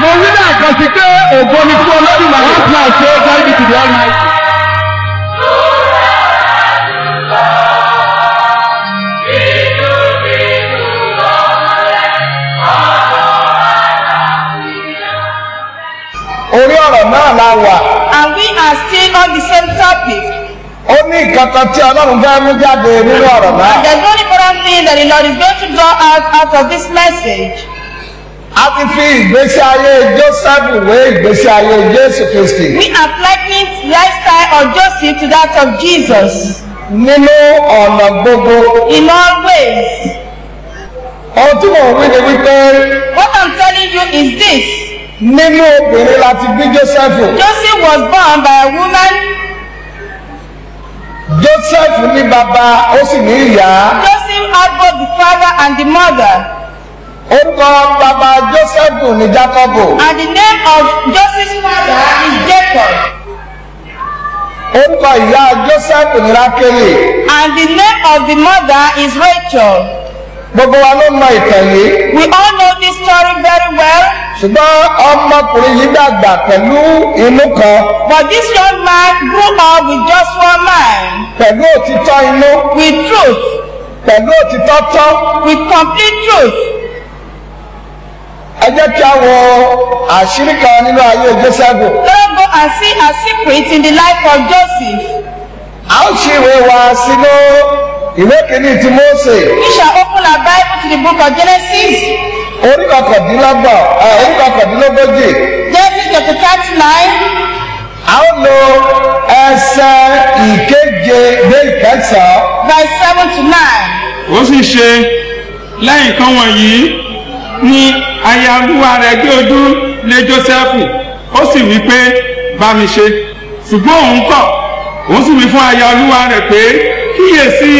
mo wí náà kan sí pé ògo ni fún olódùmarè láti máa ṣe é gbárí bíi tìbí àìsàn. orí ọ̀rọ̀ náà la wà And we are still on the same topic. ó ní kan tí ọlọ́run fẹ́ mú jáde nínú ọ̀rọ̀ náà there's one important thing that the Lord is going to draw out out of this message. a ti fi ìgbésí ayé joseph wé ìgbésí ayé jésù kristi We are likening lifestyle of Joseph to that of Jesus nínú ọ̀nà gbogbo in all ways. ohun tí mò ń wí ni wípé What I'm telling you is this. nínú obìnrin láti bí joseph Joseph was born by a woman. Joseph ní bàbá ó sì ní ìyá Joseph had both the father and the mother. orúkọ bàbá joseph ní jacob And the name of Joseph's father is Jacob. orúkọ ìyá joseph ní rákélì And the name of the mother is Rachel. gbogbo wa ló mọ ìtàn yìí We all know this story very well. Ṣùgbọ́n ọmọkùnrin yìí dàgbà pẹ̀lú inú kan. But this young man grew up with just one mind, pẹ̀lú òtítọ́ inú. With truth, pẹ̀lú òtítọ́ tán with complete truth. ẹ jẹ́ kí a wo àṣírí kan nínú ayé joseph Let us go and see a secret in the life of Joseph. a ó ṣí ìwé wa sínú ìwé kìíní ti mósè. We shall open our Bible to the book of Genesis, orí kọkàndínlọ́gbọ̀n ẹ, orí kọkàndínlógójì Genesis chapter 39, a ó lo ẹsẹ̀ ìkeje dé ìkẹsàn-án. Verse 7 to 9. ó sì ṣe lẹ́yìn kan wọ̀nyí ni aya olúwa rẹ̀ gbé ojú lé jósẹ́fù. Ó sì wí pé bá mi ṣe. Ṣùgbọ́n òun kọ̀ òun sì wí fún aya olúwa rẹ̀ pé kíyèsí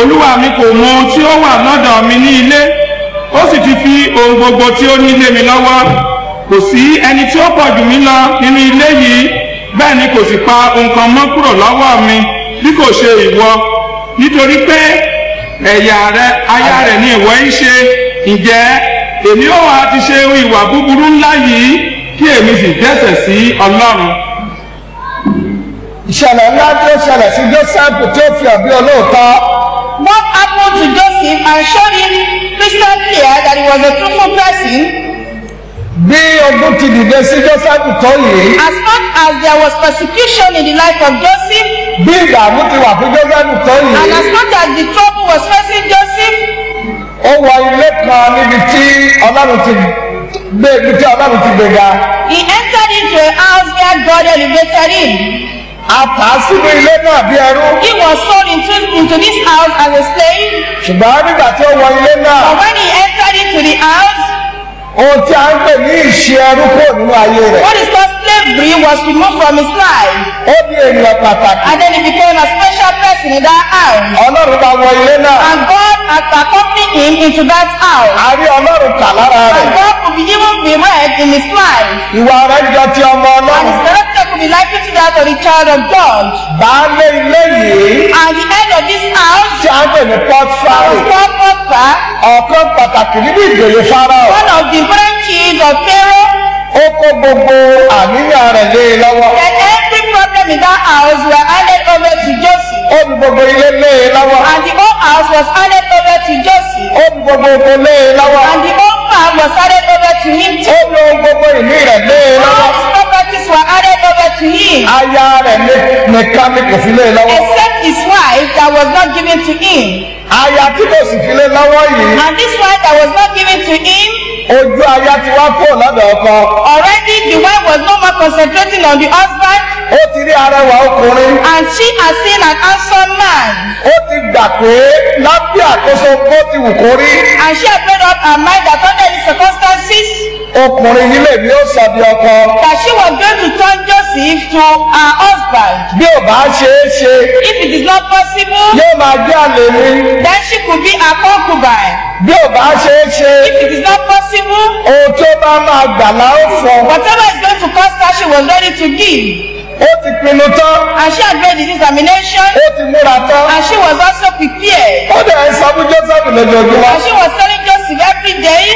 olúwa mi kò mọ ohun tí ó wà lọ́dọ̀ mi ní ilé ó sì ti fi ohun gbogbo tí ó ní lé mi lọ́wọ́. Kò sí ẹni tí ó pọ̀ jù mí lọ nínú ilé yìí. Bẹ́ẹ̀ ni kò sì pa ohun kan mọ́ kúrò lọ́wọ́ mi bí kò ṣe ìwọ. Nítorí pé ẹ̀yà rẹ aya rẹ̀ ni ìwọ ń ṣe. Ǹjẹ́ èmi ó wá ti ṣe ìwà búburú ńlá yìí kí èmi sì dẹ́ṣẹ̀ sí ọlọ́run? Ìṣẹ̀lẹ̀ ńlá tí ó ṣẹlẹ̀ sí joseph tí ó fi hàn bí olóòótọ́. What happened to Joseph and showed him crystal clear that he was a truthful person bí ogun ti dìde sí joseph tó yìí. As much as there was persecution in the life of Joseph bí ìdààmú ti wà fún joseph tó and yìí as much as the trouble was facing Joseph ó wọ ilé kan níbi tí ọlọ́run ti gbé ibi tí ọlọ́run ti gbéga. He entered into a house where God elevated him a tà á sínú ilé náà bí ẹrú. He was sold into, into this house as a slave. Ṣùgbọ́n nígbà tí ó wọ ilé náà but when he entered into the house ohun tí a ń pè ní ìṣe ẹrú kúrò nínú ayé rẹ̀. what is called slavery was removed from his life. Ó di ènìyàn pàtàkì. And then he became a special person in that house. Ọlọ́run bá wọ ilé náà. And God has accompanied him into that house. A rí ọlọ́run kà lára and rẹ̀. God could be even be read in his life. Ìwà rẹ̀ jọ ti ọmọ and ọlọ́run. his could be likened to that of the child of God. Baálé ilé yìí and the head of this house tí a ń pè ní was called Potiphar ọ̀kan pàtàkì nínú ìgbèrè farao one of the chiefs of Pharaoh. Ó kó gbogbo àníyàn rẹ̀ lé e lọ́wọ́ that every problem in that house were handed over to Joseph. Ó fi gbogbo ilé lé e lọ́wọ́ and the whole house was handed over to Joseph. Ó fi gbogbo oko lé e lọ́wọ́ and the whole was handed over to him ó lo gbogbo ìní rẹ̀ lé e all lọ́wọ́ his properties were handed over to him aya rẹ̀ nìkan ni kò fi lé e lọ́wọ́ except his wife that was not given to him aya tí kò sì fi lé lọ́wọ́ yìí. And this wife that was not given to him. Ojú aya ti wá kúrò lọ́dọ̀ ọkọ already the wife was no more concentrating on the husband ó ti rí arẹwà ọkùnrin and she has seen an handsome man. Ó ti gbà pé lábẹ́ àkóso bó ti wù kó rí. And she had made up her mind that under the circumstances ọkùnrin yìí lè ní ó di ọkọ. that she was going to turn Joseph to her husband. Bí ò bá ṣe é ṣe if it is not possible yóò máa jẹ́ àlè mi then she could be her concubine. Bí ò bá ṣe é ṣe if it is not possible ohun tó bá máa gbà láó fọ. whatever is going to cost her she was ready to give ó ti pinnu tán. And she had made the determination. Ó ti múra tán. And she was also prepared. Ó dẹ̀ sọ fún joseph lójoojúmọ́ and she was telling Joseph every day.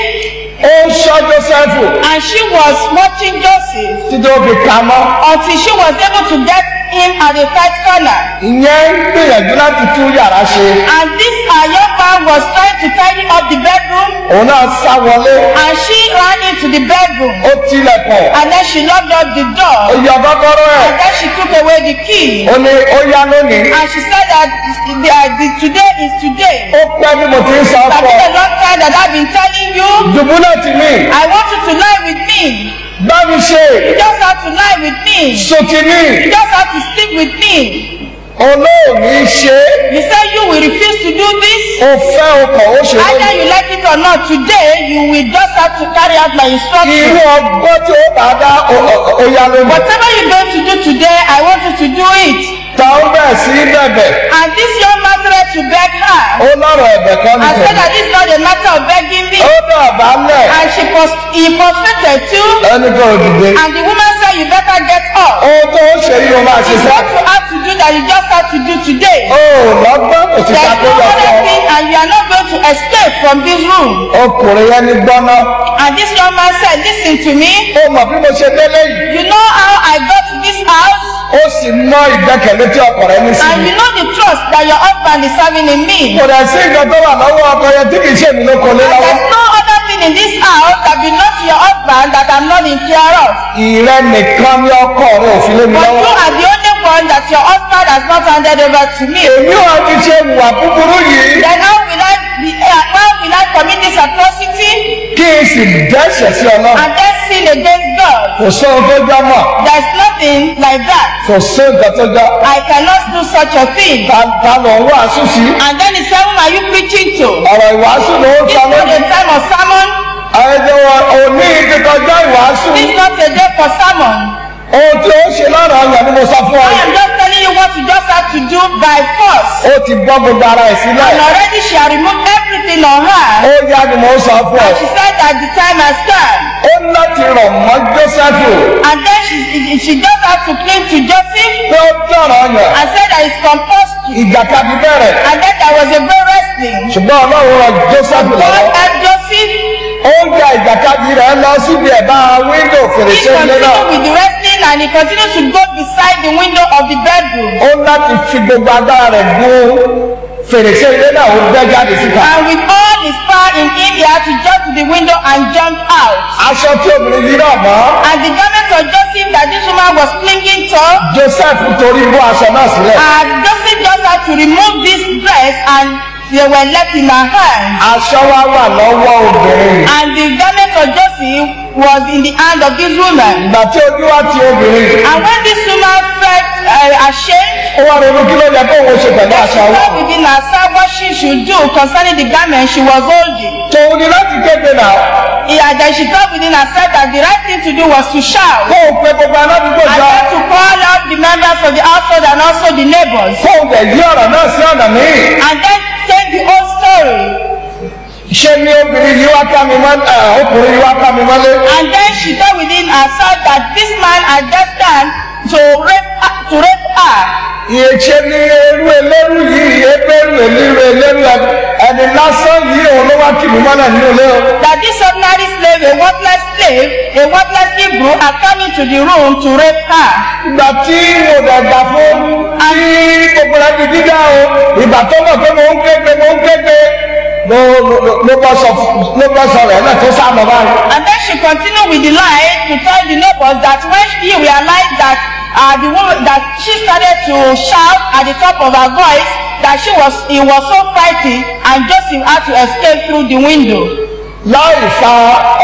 Ó ń ṣọ́ jósẹ́fù and she was watching Joseph. Títí ó fi kà mọ́. Until she was able to get him at the tight corner. ìyẹn ń gbìyànjú láti tún yàrá ṣe. And this our young man was trying to tidy up the bedroom. Òun náà sá wọlé. And she ran into the bedroom. Ó tilẹ̀kùn. And then she locked up the ó door yọ kọ́kọ́rọ́ ẹ̀. And then she took away the key. Ó ní ó yá lónìí. And she said that the, the, today is today. ó pẹ́ bí mo ti ń sọ It's fún been ọ a long time that I've been telling you. Dùbúlẹ̀ tì mí. I want you to lie with me. bá mi ṣe. You just have to lie with me. sotì mí. You just have to stick with me. Olóòní ṣe You say you will refuse to do this. ó fẹ́ ọkọ̀ ó ṣe Either lónìí you like it or not, today you will just have to carry out my irú instructions. ọgbọ́n tí ó bá dá yá lónìí Whatever you're going to do today, I want you to do it. ta ó bẹ̀ sí bẹ̀bẹ̀ And this young man started to beg her ó lọ́rọ̀ ẹ̀bẹ̀ kan and said that this is not a matter of begging me. ó dọ̀bálẹ̀ And she pos- he prostrated too. ẹni kan ò dìde And the woman said, You better get up. ohun tó ń ṣe ó máa ṣe sẹ́ what you have to do that you just have to do today. ó lọ́gbọ́n kò sí There's ká tó no yọ fún other ọ thing, and you are not going to escape from this room. ọkùnrin yẹn ní gbọ́ná And this young man said, Listen to me. ó mọ̀ bí mo ṣe délé yìí You know how I got to this house, ó sì mọ ìgbẹ́kẹ̀lé tí ọkọ rẹ ní sí and mi you know the trust that your husband is having in me. kò dẹ̀ sí nǹkan tó wà lọ́wọ́ ọkọ yẹn tí kì í ṣe èmi ló kọ lé And lọ́wọ́ no other thing in this house that belongs to your husband that I'm not in care of. ìrẹ́ nìkan ní ọkọ rẹ ò fi lé mi But you lọ́wọ́ are the only one that your husband has not handed over to me. èmi ò ti ṣe wà búburú yìí Then how be, uh, how will I commit this atrocity kí n sì dẹ́sẹ̀ sí ọlọ́run and then sin against God? kò sóhun tó jọ mọ̀ There's nothing like that. kò sí nǹkan tó jọ I cannot do such a thing. ta ta ń wàásù sí And then he said, Whom are you preaching to? ọ̀rọ̀ ìwàásù ló ń This sọ is not lónìí a time of sermon. ẹjọ́ òní ìdíkọjọ́ ìwàásù This is not a day for sermon. ohun tí ó ṣe lọ́rọ̀ ọ̀yàn ni mo sọ fún ọ I am just telling you what you just have to do by force. ó ti bọ́ gbogbo ara ẹ̀ sílẹ̀ And already she had removed everything on her. ó yá ni mo sọ fún ọ And she said that the time has come. ó láti rọ̀ mọ́ jósẹ́fù And then she, she just had to cling to Joseph pé ó dọ̀rọ̀ ọ̀yàn and said that it's compulsory. ìjàkadì bẹ̀rẹ̀ And then there was a great wrestling. ṣùgbọ́n ọlọ́run rọ jósẹ́fù God lọ́wọ́ helped Joseph. ó ń ja ìjàkadì rẹ̀ lọ síbi ẹ̀bá wíńdò He fèrèsé ilé náà continued with the wrestling and he continued to go beside the window of the bedroom. ó láti fi gbogbo agbára rẹ̀ gún fèrèsé ilé náà ó bẹ́ jáde síta And with all his power in had to jump to the window and jump out. aṣọ tí obìnrin yìí náà mọ́ And the garment of Joseph that this woman was clinging to, joseph torí bó aṣọ náà sílẹ̀ and Joseph just had to remove this dress and they were left in her hand. aṣọ wa wà lọ́wọ́ obìnrin And the garment of Joseph was in the hand of this woman. ìgbà tí ojú wa ti obìnrin And when this woman felt uh, ashamed, ó wá ronú kí ló yẹ kó òun ṣe pẹ̀lú she aṣọ wa thought within herself what she should do concerning the garment she was holding. tòun ni láti kéde náà Yeah, then she thought within herself that the right thing to do was to shout. kó o pe gbogbo aládùúgbò And jọ then to call out the members of the household and also the neighbors. kó o dẹ̀ yí ọ̀rọ̀ náà sí ọ̀nà míì And then take the whole story. Ṣé ní obìnrin yìí wá ká mi mọ́ ẹ̀ ọkùnrin yìí wá ká mi mọ́lé And then she thought within herself that this man had just done to rape her, to rape her. ìyẹ̀ṣẹ́ ní eru eléru yìí ebéru eléru eléru ẹni lásán yìí òun ló wá kì mí mọ́lẹ̀ nínú ilé o. That this ordinary slave, a worthless slave, a worthless Hebrew, had come into the room to rape her. ìgbà tí mo dàgbà fún tí gbogbo rẹ̀ di dídá o ìgbà tó mọ̀ pé mo ń kéde mo ń kéde ló ló- bọ́ sọ ló bọ́ sọ rẹ̀ náà tó sá lọ báyìí. And then she continued with the lie to tell the neighbors that when she realized that uh, the woman that she started to shout at the top of her voice that she was he was so frightened and Joseph had to escape through the window. láì fa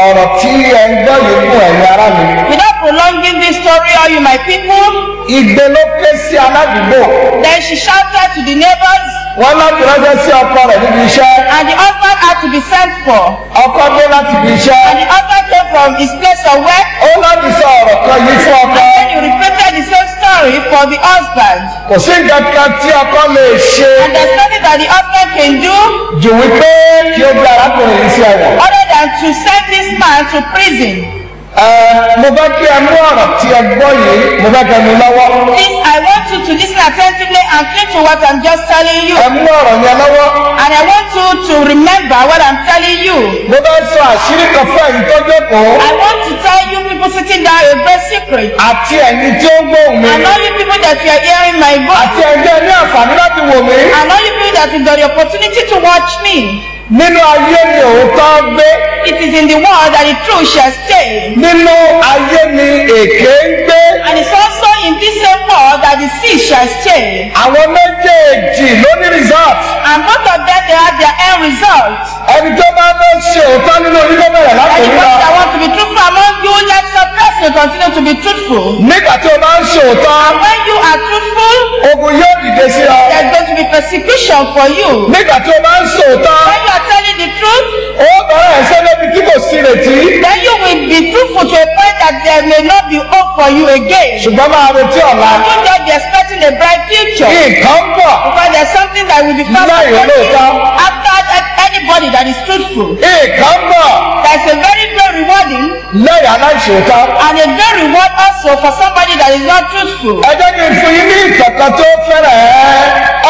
ọ̀rọ̀ tí ẹ ń gbọ́ yìí fún ẹ̀yin ará mi. Without prolonging this story, all you my people, ìgbé ló ké sí aládùúgbò then she shouted to the neighbors wọn láti ránṣẹ́ sí ọkọ rẹ̀ níbi iṣẹ́ and the husband had to be sent for. ọkọ dé láti ibi iṣẹ́ And the husband came from his place of work ó láti sọ ọ̀rọ̀ kan yìí fún ọkọ. and then he repeated the same story for the husband. kò sí nǹkan kan tí ọkọ lè ṣe And there's nothing that the husband can do jù wípé kí ó gbé arákùnrin yìí sí ẹ̀wọ̀n. other than to send this man to prison. Ẹ, mo fẹ́ kí ẹ mú ọ̀rọ̀ tí ẹ gbọ́ yìí mo kẹ́ mi lọ́wọ́. Please, I want you to listen attentively and cling to what I'm just telling you. ẹ mú ọ̀rọ̀ yẹn lọ́wọ́. And I want you to remember what I'm telling you. mo fẹ́ sọ àṣírí kan fún ẹ̀yin tó jókòó I want to tell you people sitting down a great secret. àti ẹ̀yin tí ó gbóhùn mi And all you people that you are hearing my voice. àti ẹ̀jẹ̀ ní àǹfààní láti wò mí. And all you people that you got the opportunity to watch me. Nínú ayé ni òótọ́ gbé It is in the world that the truth shall stay. nínú ayé ni èké ń gbé. And it's also in this same world that the sea shall stay. àwọn méjèèjì ló ní result. And both of them they have their end result. ẹni tó bá fẹ́ ṣe òótọ́ nínú onílé bẹ̀rẹ̀ láti rí lọ. Person continue to be truthful. nígbà tí o bá ń ṣe òótọ́ And when you are truthful, ogun yóò dìde sí ọ. there's going to be persecution for you. nígbà tí o bá ń ṣe òótọ́ When you are telling the truth, ó bẹ̀rẹ̀ ẹ̀ṣẹ́ níbi tí kò sí retí. then you will be truthful to a point that there may not be hope for you again. ṣùgbọ́n máa retí ọ̀la. You just be expecting a bright future. nǹkan bọ̀. Because there's something that will be found Láì olóòótọ́. after anybody that is truthful. nǹkan bọ̀. There's a very great rewarding lẹ́yìn aláìṣòótọ́. and a great reward also for somebody that is not truthful. ẹ jẹ́ kí n fún yín ní ìkẹ̀kọ̀ tó fẹ́rẹ̀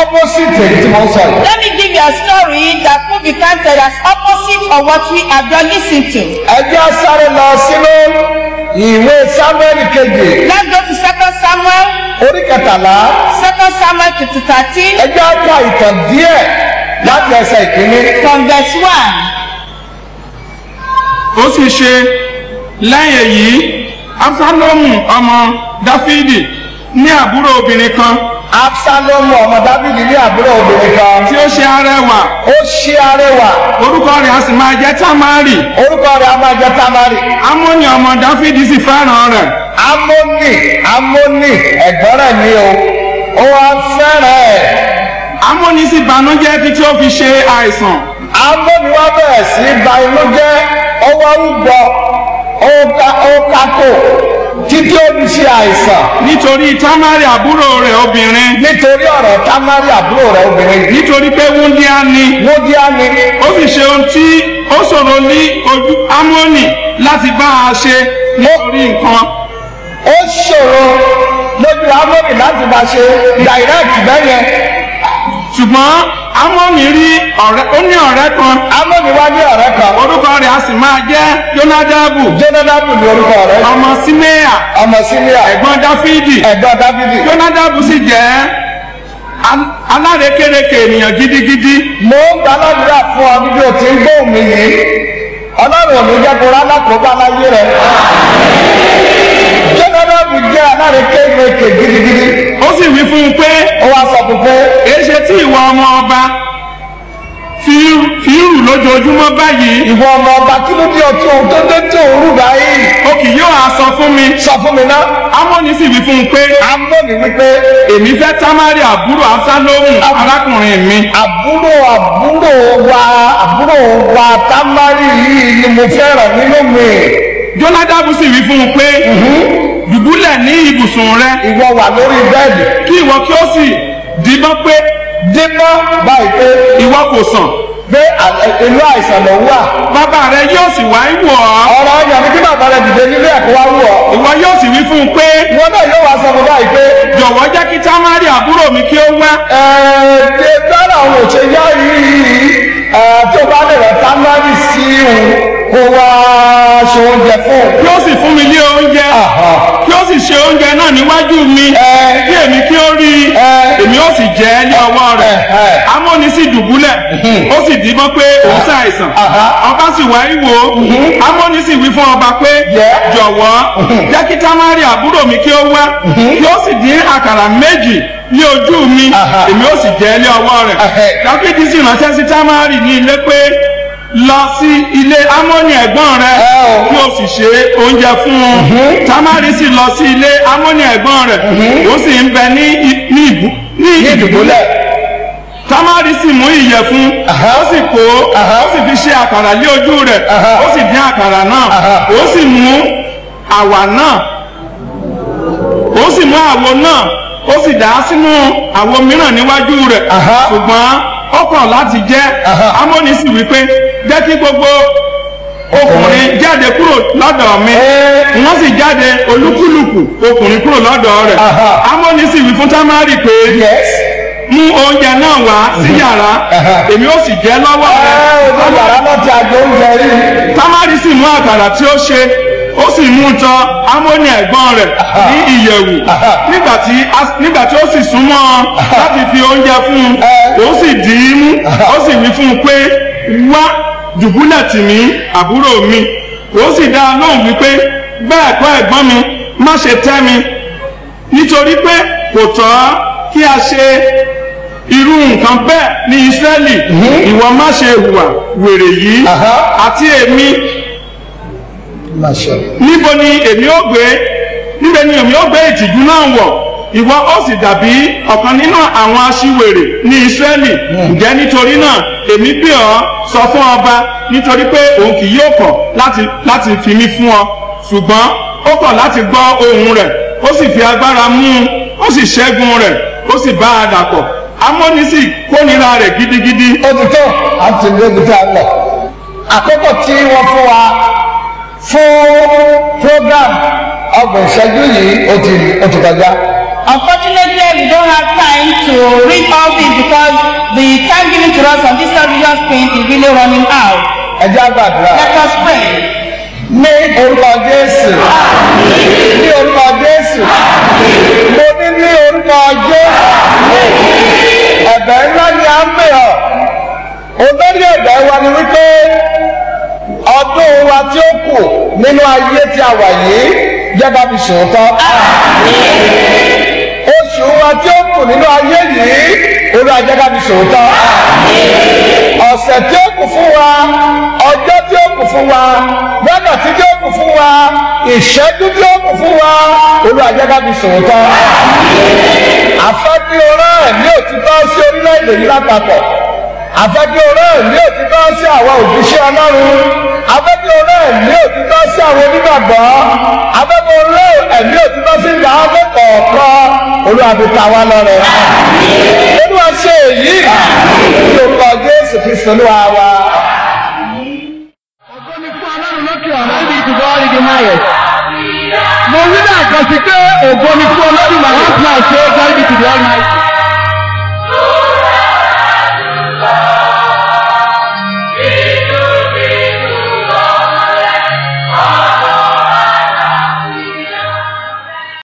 opposite èyí tí mo ń sọ yìí. Let me give you a story that could be counted as opposite of what we have just listened to. ẹ jẹ́ sáré lọ sínú ìwé samuel kejì Let's go to 2 Samuel, orí kẹtàlá 2 Samuel chapter 13 ẹ jẹ́ ká ìtàn díẹ̀ láti ẹsẹ̀ ìkíní. from verse 1. Ó sì ṣe. Lẹ́yìn èyí absalomu ọmọ dáfídì ní àbúrò obìnrin kan. Absalomu ọmọ dábìlì ní àbúrò obìnrin kan. Tí ó ṣe arẹwà. Ó ṣí arẹwà. Orúkọ rẹ̀ a sì máa jẹ́ tamari. Orúkọ rẹ̀ a máa jẹ́ tamari. Amóni ọmọ dáfídì sì fẹ́ràn rẹ̀. Amóni amóni ẹ̀gbọ́n rẹ̀ ni o. Ó wá fẹ́ràn ẹ̀. Amóni sì banújẹ́ títí ó fi ṣe àìsàn amóni wá bẹ̀rẹ̀ sí ba inú jẹ́ ó wá ń bọ̀ ó ká ó kákò títí ó fi ṣe àìsàn. Nítorí tamari àbúrò rẹ̀ obìnrin. Nítorí ọ̀rọ̀ tamari àbúrò rẹ̀ obìnrin. Nítorí pé wúndíá ni. Wúdíá ni. Ó sì ṣe ohun tí ó ṣòro ní ojú amóni láti bá a ṣe nítorí nǹkan. Ó ṣòro lójú amóni láti bá ṣe direct bẹ́yẹn ṣùgbọ́n amóni rí ọ̀rẹ́ ó ní ọ̀rẹ́ kan. Amóni wá ní ọ̀rẹ́ kan. Orúkọ rẹ̀ a sì máa jẹ́ jonadabu. Jonadabu ní orúkọ rẹ̀. Ọmọ simeya. Ọmọ sílíà ẹ̀gbọ́n dáfídì. Ẹ̀gbọ́n dábìlì jonadabu sì jẹ́ al- alárekereke ènìyàn gidigidi. Mo ń gba aládùúrà fún ọ bí o ti ń gbóhùn mi yìí. Ọlọ́run ò ní jẹ́ kó rá lákòóbá láyé rẹ̀ jonadabu jẹ́ alárekereke gidigidi ó sì wí fún un pé ó wá sọ fún pé èéṣe tí ìwọ ọmọ ọba fi fi ń rù lójoojúmọ́ báyìí. Ìwọ ọmọ ọba kí ló dé ọtí ohun tó dé tí òun rú báyìí? O kì yóò á sọ fún mi. Sọ fún mi náà amóni sì wí fún un pé amóni wípé èmi fẹ́ tamari àbúrò absalomu arákùnrin mi. àbúrò àbúrò wa àbúrò wa tamari yìí ni mo fẹ́ràn nínú mi jonadabu sì wí fún un pé dùbúlẹ̀ ní ibùsùn rẹ. Ìwọ wà lórí bẹ́ẹ̀dì. Kí ìwọ kí ó sì dìbọn pé dípọ́ báyìí pé ìwọ kò sàn. pé ìlú àìsàn ló wà. Bàbá rẹ yóò sì wá wò ọ́. Ọ̀rọ̀ ọyàn ní kí bàbá rẹ dìde nílé ẹ̀kọ́ wá wù ọ́. Ìwọ yóò sì wí fún un pé ìwọ náà yóò wá sọ fún báyìí pé jọ̀wọ́ jẹ́ kí tamari àbúrò mi kí ó wá. Ẹ̀ẹ́dẹ́ dára àwọn òṣè yá yìí? Ẹ̀ tó bá lè rẹ̀ tamari sí òun kó wá ṣe oúnjẹ. Fún kí ó sì fún mi ní oúnjẹ. Kí ó sì ṣe oúnjẹ náà níwájú mi. Kí èmi kí ó rí i. Èmi ó sì jẹ ẹ́ ní ọwọ́ rẹ̀. Amóni sì dùbúlẹ̀. Ó sì díbọ́n pé òun ṣàìsàn. Ọba sì wá ìwò. Amóni sì wí fún ọba pé jọ̀wọ́ jẹ́ kí tamari àbúrò mi kí ó wá. Kí ó sì dín àkàrà méjì ní ojú mi. Èmi ó sì jẹ ní ọwọ́ rẹ̀. Dáfídì sì ránṣẹ́ sí tamari ní ilé pé lọ sí ilé amóni ẹ̀gbọ́n rẹ̀. Kí o. Sì ṣe oúnjẹ fún un. Tamari sì lọ sí ilé amóni ẹ̀gbọ́n rẹ̀. Ó sì ń bẹ ní ìdìbòlẹ̀. Tamari sì mú ìyẹ̀fun ó sì kó ó sì fi ṣe àkàrà lé ojú rẹ̀. Ó sì dín àkàrà náà. Ó sì mú àwà náà. Ó sì mú àwo náà. Ó sì dà á sínú àwo mìíràn níwájú rẹ̀. Ṣùgbọ́n ó kọ̀ láti jẹ. Amóni sì wí pé jẹ́ kí gbogbo ọkùnrin jáde kúrò lọ́dọ̀ mi. Wọ́n sì jáde olúkúlùkù ọkùnrin kúrò lọ́dọ̀ rẹ̀. Amóni sì wí fún tamari pé mú oúnjẹ náà wá sí yàrá. Èmi ó sì jẹ lọ́wọ́ rẹ̀. Yàrá náà ti àjọ oúnjẹ rí. Tamari sì mú àkàrà tí ó ṣe ó sì mú un tọ amóni ẹ̀gbọ́n rẹ̀ ní ìyẹ̀wù. Nígbà tí ó sì súnmọ́ láti fi oúnjẹ fún un ó sì dì í mú. Ó sì wí fún un pé wá dùbúlẹ̀ tì mí àbúrò mi. Ó sì dá a lóhùn wípé bẹ́ẹ̀ kọ́ ẹ̀gbọ́n mi má ṣe tẹ́ mi. Nítorí pé kò tọ́ kí a ṣe irú nǹkan bẹ́ẹ̀ ní Ísírẹ́lì. Ìwọ má ṣe hùwà wèrè yìí. Àti èmi. Níbo ni èmi ó gbé? Níbo ni èmi ó gbé ìtìjú náà wọ̀ ìwọ ó sì dàbí ọ̀kan nínú àwọn aṣiwèrè ní Ísírẹ́lì. Ǹjẹ́ nítorí náà èmi bí ọ sọ fún ọba nítorí pé òun kì yóò kọ̀ láti láti fi mí fún ọ. Ṣùgbọ́n ó kọ̀ láti gbọ́ ohùn rẹ̀ ó sì fi agbára mú un ó sì ṣẹ́gun rẹ̀ ó sì bá a dàpọ̀. Ámónì sì kórìíra rẹ̀ gidigidi. Ó ti tó àti níbi tí a lọ àkókò tí wọ́n fún wa fún program ọgbọ̀n ìṣẹ́jú yìí ó ti kọjá Unfortunately, we don't have time to read all this because the time given to us on this television screen is really running out. ẹ jẹ́ á gbàdúrà. Let us pray. ní orúkọ Jésù. Ní orúkọ Jésù. Mo ní ní orúkọ Jésù. Ẹ̀bẹ̀ ńlá ni à ń bẹ̀ ọ́. Olórí ẹ̀bẹ̀ wa ni wípé ọdún wa tí ó kù nínú ayé tí a wà yìí jẹ́ ká fi sòótọ́ wa tí ó kù nínú ayé yìí. Olú ajẹ́ ká fi sòótọ́ ọ̀sẹ̀ tí ó kù fún wa ọjọ́ tí ó kù fún wa wákàtí tí ó kù fún wa ìṣẹ́jú tí ó kù fún wa olú ajẹ́ ká fi sòótọ́ àfẹ́bí orán ẹ̀mí òtítọ́ sí orílẹ̀-èdè yìí lápapọ̀. Àfẹ́bí orán ẹ̀mí òtítọ́ sí àwọn òjíṣẹ́ ọlọ́run. Àfẹ́bí orán ẹ̀mí òtítọ́ sí àwọn onígbàgbọ́. Àfẹ́bí orán ẹ̀mí òtítọ́ sí ìgbà akẹ́kọ̀ọ́ olúwa fi ta wá lọ́rẹ. olúwa ṣe èyí ní orúkọ jésù kristu olúwa wa. Ògo ni fún Ọlọ́run lókè ọ̀run níbi ìdìbò ọ̀rìndì highest. Mo wí náà kan sí pé ògo ni fún Ọlọ́run màá ń plan ṣe é glory